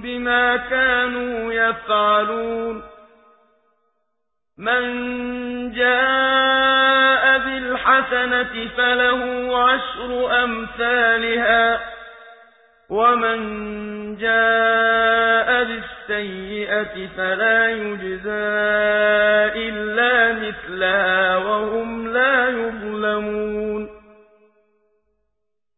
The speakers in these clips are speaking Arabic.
بما كانوا يفعلون. من جاء بالحسنة فله عشر أمثالها ومن جاء بالسيئة فلا يجزى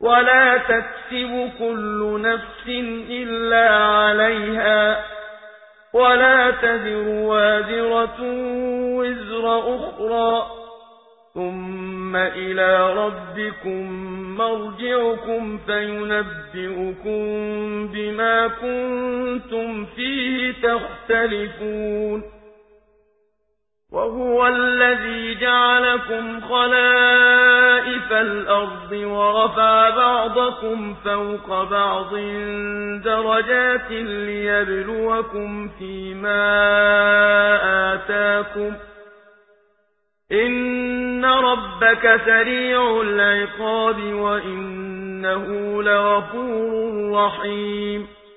ولا تكسب كل نفس إلا عليها ولا تذر وازرة وزر أخرى ثم إلى ربكم مرجعكم فينبئكم بما كنتم فيه تختلفون وهو الذي جعلكم خلائف الأرض ورفع بعضكم فوق بعض درجات ليبلوكم فيما آتاكم إن ربك سريع العقاب وإنه لغفور رحيم